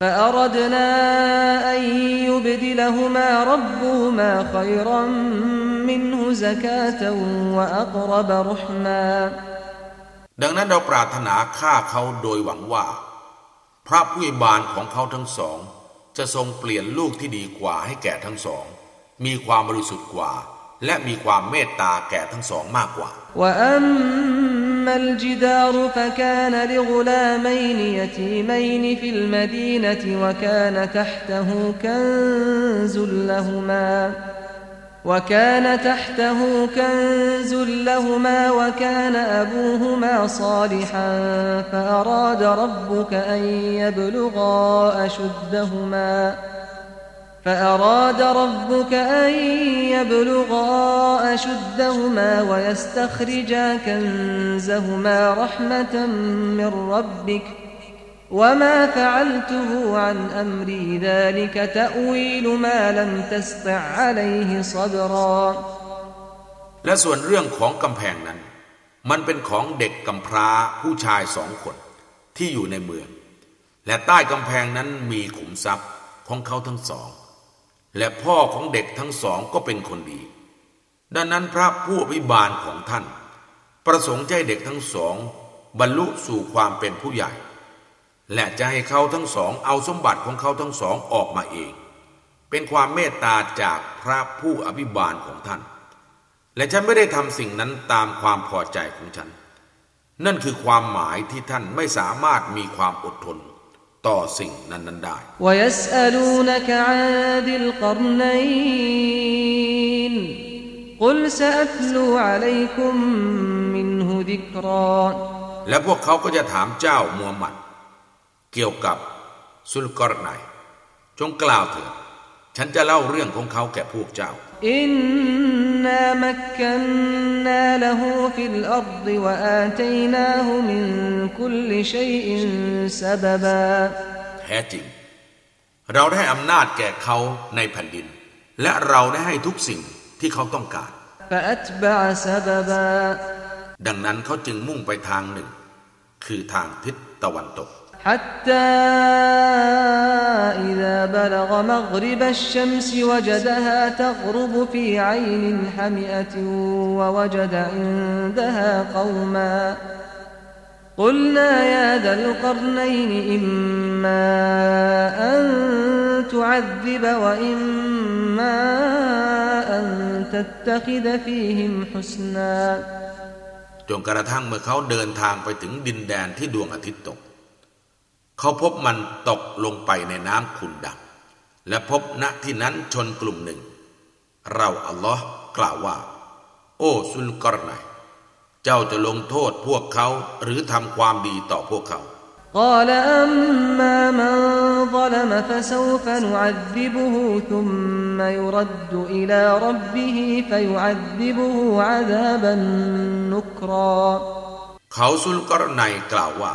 فأردنا أن يبدلهما ربهما خيرا منه زكاة وأقرب رحما ดังนั้นเราปรารถนาฆ่าเขาโดยหวังว่า พระผู้บานของเขาทั้งสอง จะทรงเปลี่ยนลูกที่ดีกว่าให้แก่ทั้งสอง มีความบริสุทธิ์กว่า และมีความเมตตาแก่ทั้งสองมากกว่า وأما الجدار فكان لغلامين يتيمين في المدينة وكان تحته كنز لهما وكان تحته كنز لهما وكان أبوهما صالحا فأراد ربك أن يبلغا أشدهما فأراد ربك أن يبلغا أشدهما ويستخرجا كنزهما رحمة من ربك وما فعلته عن أمري ذلك تأويل ما لم تستع عليه صبرا และส่วนเรื่องของกำแพงนั้น มันเป็นของเด็กกำพร้าผู้ชายสองคนที่อยู่ในเมือง และใต้กำแพงนั้นมีขุมทรัพย์ของเขาทั้งสอง และพ่อของเด็กทั้งสองก็เป็นคนดี ดังนั้นพระผู้อภิบาลของท่าน ประสงค์ให้เด็กทั้งสอง บรรลุสู่ความเป็นผู้ใหญ่ และจะให้เขาทั้งสองเอาสมบัติของเขาทั้งสองออกมาเอง เป็นความเมตตาจากพระผู้อภิบาลของท่าน และฉันไม่ได้ทำสิ่งนั้นตามความพอใจของฉัน นั่นคือความหมายที่ท่านไม่สามารถมีความอดทน ต่อสิ่งนั้นได้และพวกเขาก็จะถามเจ้ามูฮัมหมัด เกี่ยวกับสุลกรไนจงกล่าวเถิด ฉันจะเล่าเรื่องของเขาแก่พวกเจ้า อินนามักกันนาละหูฟิลอัรดวะอาตัยนาหูมินคุลชัยอินซบะบาแท้จริง เราได้อำนาจแก่เขาในแผ่นดิน และเราได้ให้ทุกสิ่งที่เขาต้องการ ดังนั้นเขาจึงมุ่งไปทางหนึ่ง คือทางทิศตะวันตก حتى إذا بلغ مغرب الشمس وجدها تغرب في عين حمئة ووجد عندها قوما قلنا يا ذا القرنين إما أن تعذب وإما أن تتخذ فيهم حسنا จนกระทั่งเมื่อเขาเดินทางไปถึงดินแดนที่ดวงอาทิตย์ตก เขาพบมันตกลงไปในน้ำขุ่นดำและพบณที่นั้นชนกลุ่มหนึ่ง เราอัลลอฮ์กล่าวว่า โอ้ซุลกรไนเจ้าจะลงโทษพวกเขาหรือทำความดีต่อพวกเขา قال أما من ظلم فسوف نعذبه ثم يرد إلى ربه فيعذبه عذابا نكرا เขาซุลกรไนกล่าวว่า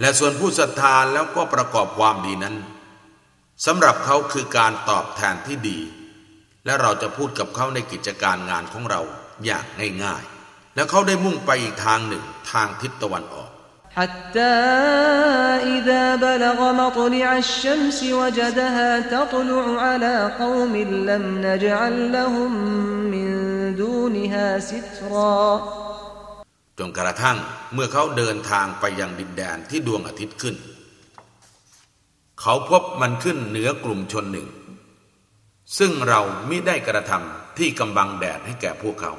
และส่วนผู้ศรัทธาแล้วก็ประกอบความดีนั้นสำหรับเขาคือการตอบแทนที่ดี และเราจะพูดกับเขาในกิจการงานของเราอย่างง่ายๆ แล้วเขาได้มุ่งไปอีกทางหนึ่งทางทิศตะวันออก حتى إذا بلغ مطلع الشمس وجدها تطلع على قوم لم نجعل لهم من دونها سترا จนกระทั่งเมื่อเขาเดินทางไปยังดินแดนที่ดวงอาทิตย์ขึ้น เขาพบมันขึ้นเหนือกลุ่มชนหนึ่ง ซึ่งเราไม่ได้กระทำที่กำบังแดดให้แก่พวกเขา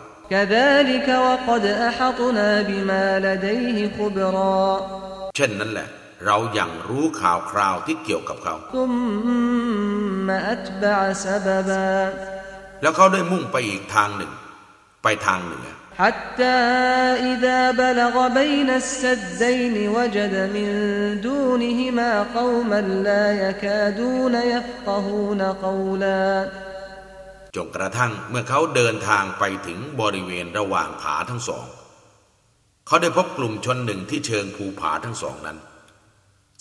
เช่นนั้นแหละ เราอย่างรู้ข่าวคราวที่เกี่ยวกับเขา แล้วเขาได้มุ่งไปอีกทางหนึ่ง ไปทางเหนือ حتى إذا بلغ بين السدين وجد من دونهما قوما لا يكادون يفقهون قولا จนกระทั่งเมื่อเขาเดินทางไปถึงบริเวณระหว่างผาทั้งสอง เขาได้พบกลุ่มชนหนึ่งที่เชิงภูผาทั้งสองนั้น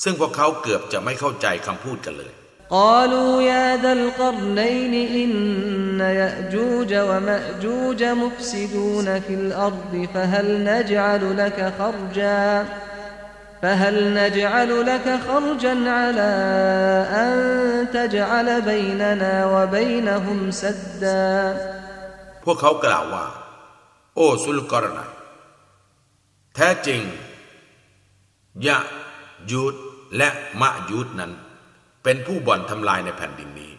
ซึ่งพวกเขาเกือบจะไม่เข้าใจคำพูดกันเลย قالوا يا ذا القرنين إن يأجوج ومأجوج مفسدون في الأرض فهل نجعل لك خرجا فهل نجعل لك خرجا على أن تجعل بيننا وبينهم سدا พวกเขากล่าวว่า โอ้สุลกรณัยแท้จริงยะยูดและมะยูดนั้น เป็นผู้บ่อนทำลายในแผ่นดินนี้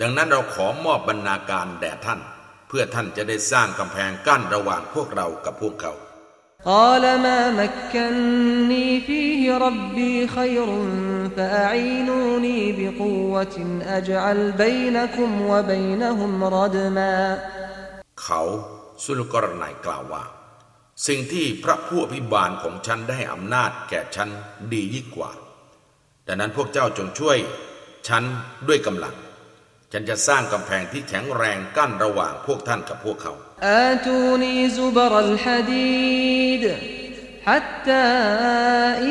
ดังนั้นเราขอมอบบรรณาการแด่ท่าน เพื่อท่านจะได้สร้างกำแพงกั้นระหว่างพวกเรากับพวกเขา قال ما مكني فيه ربي خير فأعينوني بقوة أجعل بينكم وبينهم ردما เขาสุลกรนายกล่าวว่า สิ่งที่พระผู้อภิบาลของฉันได้อำนาจแก่ฉันดียิ่งกว่า ดังนั้นพวกเจ้าจงช่วยฉันด้วยกำลัง ฉันจะสร้างกำแพงที่แข็งแรงกั้นระหว่างพวกท่านกับพวกเขา อาตูนีซุบรลฮดีด حتى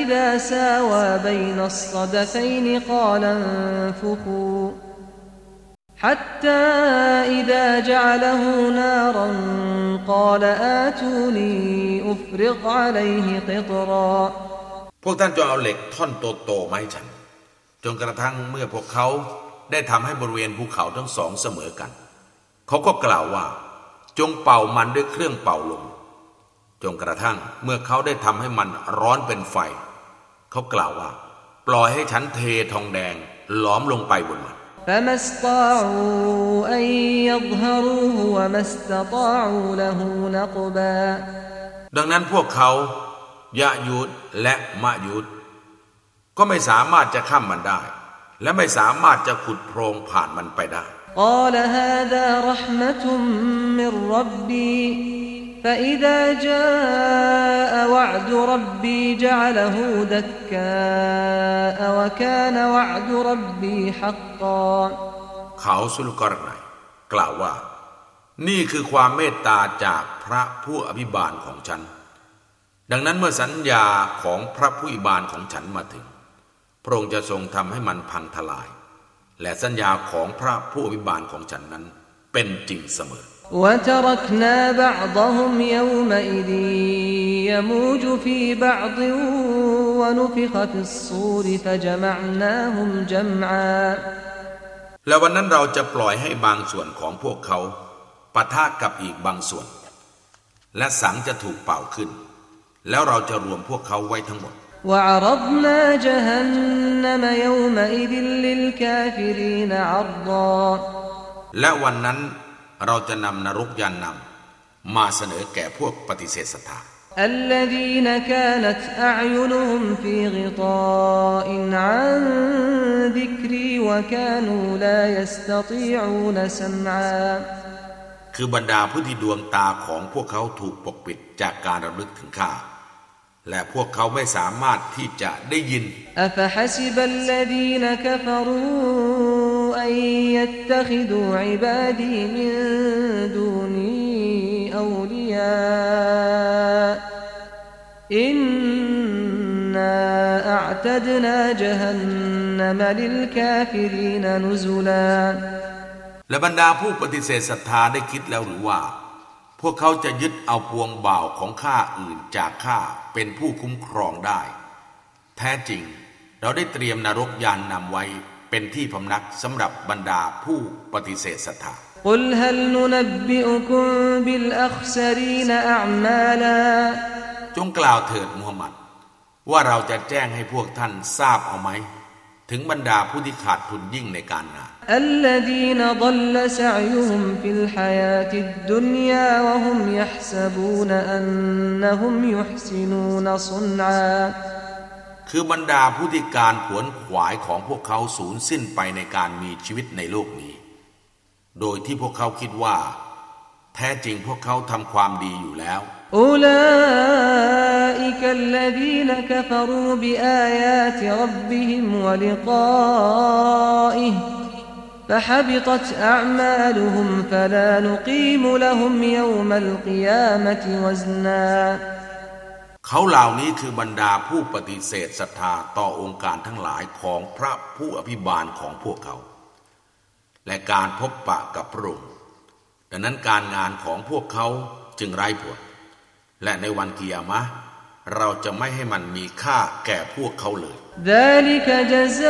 إذا ساوى بين الصدفين قال انفخوا حتى إذا جعله نارا قال آتوني أفرغ عليه قطرا พ วกท่านจงเอาเหล็กท่อนโตๆมาให้ฉัน จนกระทั่งเมื่อพวกเขาได้ทำให้บริเวณภูเขาทั้งสองเสมอกัน เขาก็กล่าวว่า จงเป่ามันด้วยเครื่องเป่าลม จนกระทั่งเมื่อเขาได้ทำให้มันร้อนเป็นไฟ เขากล่าวว่า ปล่อยให้ฉันเททองแดงล้อมลงไปบนมันดังนั้นพวกเขา ยะยุดและมะยุดก็ไม่สามารถจะข้ามมันได้ และไม่สามารถจะขุดโพรงผ่านมันไปได้ قال هذا رحمة من ربي فإذا جاء وعد ربي جعله دكاء وكان وعد ربي حقا เขาสุลกรนัยกล่าวว่า นี่คือความเมตตาจากพระผู้อภิบาลของฉัน ดังนั้นเมื่อสัญญาของพระผู้อิบาลของฉันมาถึง พระองค์จะทรงทำให้มันพังทลาย และสัญญาของพระผู้อิบาลของฉันนั้นเป็นจริงเสมอ وتركنا بعضهم يومئذ يموج في بعض ونفخ في الصور فجمعناهم جمعا และวันนั้นเราจะปล่อยให้บางส่วนของพวกเขาปะทะกับอีกบางส่วน และสังจะถูกเป่าขึ้น แล้วเราจะรวมพวกเขาไว้ทั้งหมด وعرضنا جهنم يومئذ للكافرين عرضا และวันนั้นเราจะนำนรกยานนำมาเสนอแก่พวกปฏิเสธศรัทธา الذين كانت أعينهم في غطاء عن ذكري وكانوا لا يستطيعون سمعا คือบรรดาผู้ที่ดวงตาของพวกเขาถูกปกปิดจากการระลึกถึงข้า และพวกเขาไม่สามารถที่จะได้ยินอินนาอัตดนาจฮันนมลิลกาฟิรีนนุซุลาและบรรดาผู้ปฏิเสธศรัทธาได้คิดแล้วหรือว่า พวกเขาจะยึดเอาพวงบ่าวของข้าอื่นจากข้าเป็นผู้คุ้มครองได้ แท้จริงเราได้เตรียมนรกยานนำไว้เป็นที่พำนักสำหรับบรรดาผู้ปฏิเสธศรัทธาจงกล่าวเถิดมูฮัมหมัด ว่าเราจะแจ้งให้พวกท่านทราบเอาไหม ถึงบรรดาผู้ที่ขาดทุนยิ่งในการงาน الذين ضل سعيهم في الحياة الدنيا وهم يحسبون أنهم يحسنون صنعا คือบรรดาผู้ที่การขวนขวายของพวกเขาสูญสิ้นไปในการมีชีวิตในโลกนี้ โดยที่พวกเขาคิดว่า แท้จริงพวกเขาทำความดีอยู่แล้ว أولئك الذين كفروا بآيات ربهم ولقائه فحبطت أعمالهم فلا نقيم لهم يوم القيامة وزنا เขาเหล่านี้คือบรรดาผู้ปฏิเสธศรัทธาต่อองค์การทั้งหลายของพระผู้อภิบาลของพวกเขา และการพบปะกับพระองค์ดังนั้นการงานของพวกเขาจึงไร้ผล และในวันกิยามะเราจะไม่ให้มันมีค่าแก่พวกเขาเลย ذلك جزاؤهم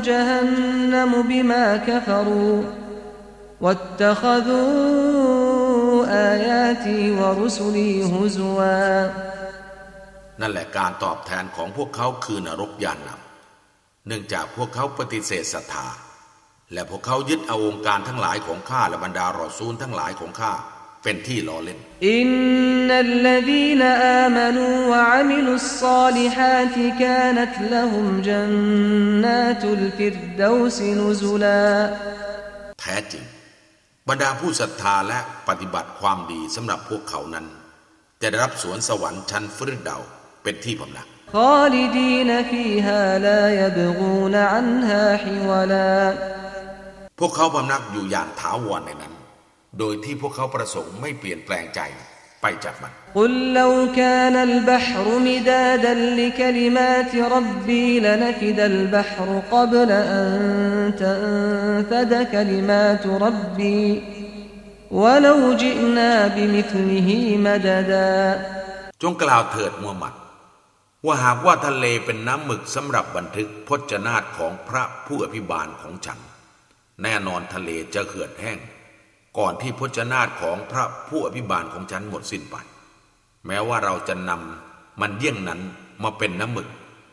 جهنم بما كفروا واتخذوا آياتي ورسلي هزوا นั่นแหละการตอบแทนของพวกเขาคือนรกยานนำเนื่องจากพวกเขาปฏิเสธศรัทธา และพวกเขายึดเอาองค์การทั้งหลายของข้าและบรรดารอซูลทั้งหลายของข้า เป็นที่ล้อเล่น إن الذين آمنوا وعملوا الصالحات كانت لهم جنات الفردوس نزلا แท้จริง บรรดาผู้ศรัทธาและปฏิบัติความดีสำหรับพวกเขานั้น จะได้รับสวนสวรรค์ชั้นฟริดเดาเป็นที่พำนัก خالدين فيها لا يبغون عنها حولا พวกเขาพำนักอยู่อย่างถาวรในนั้น โดยที่พวกเขาประสงค์ไม่เปลี่ยนแปลงใจไปจากมัน قل لو كان البحر مدادا لكلمات ربي لنفد البحر قبل أن تنفد كلمات ربي ولو جئنا بمثله مددا จงกล่าวเถิดมูฮัมหมัด ว่าหากว่าทะเลเป็นน้ำหมึกสำหรับบันทึกพจนาตของพระผู้อภิบาลของฉัน แน่นอนทะเลจะเหือดแห้ง ก่อนที่พจนาตของพระผู้อภิบาลของฉันหมดสิ้นไป แม้ว่าเราจะนำมันเยี่ยงนั้นมาเป็นน้ำหมึก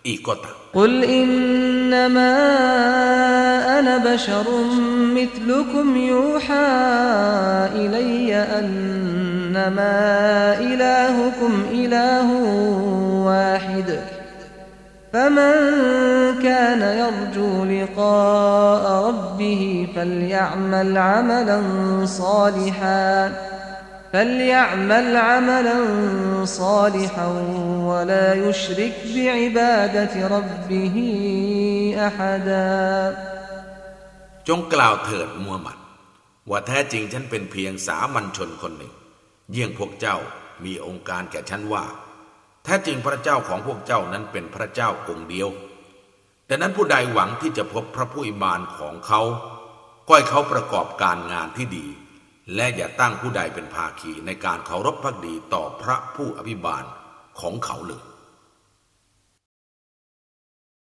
อีกก็ตาม قل إنما أنا بشر مثلكم يوحى إلي أنما إلهكم إله واحد فمن كان يرجو لقاء ربه فليعمل عملا صالحا فليعمل عملا صالحا ولا يشرك بعبادة ربه أحدا จงกล่าวเถิดมูฮัมหมัด ว่าแท้จริงฉันเป็นเพียงสามัญชนคนหนึ่ง เยี่ยงพวกเจ้ามีองค์การแก่ฉันว่า แท้จริงพระเจ้าของพวกเจ้านั้นเป็นพระเจ้าองค์เดียว แต่นั้นผู้ใดหวังที่จะพบพระผู้อิบานของเขา ก็ให้เขาประกอบการงานที่ดี และอย่าตั้งผู้ใดเป็นภาคีในการเคารพพักดีต่อพระผู้อภิบาลของเขาเลย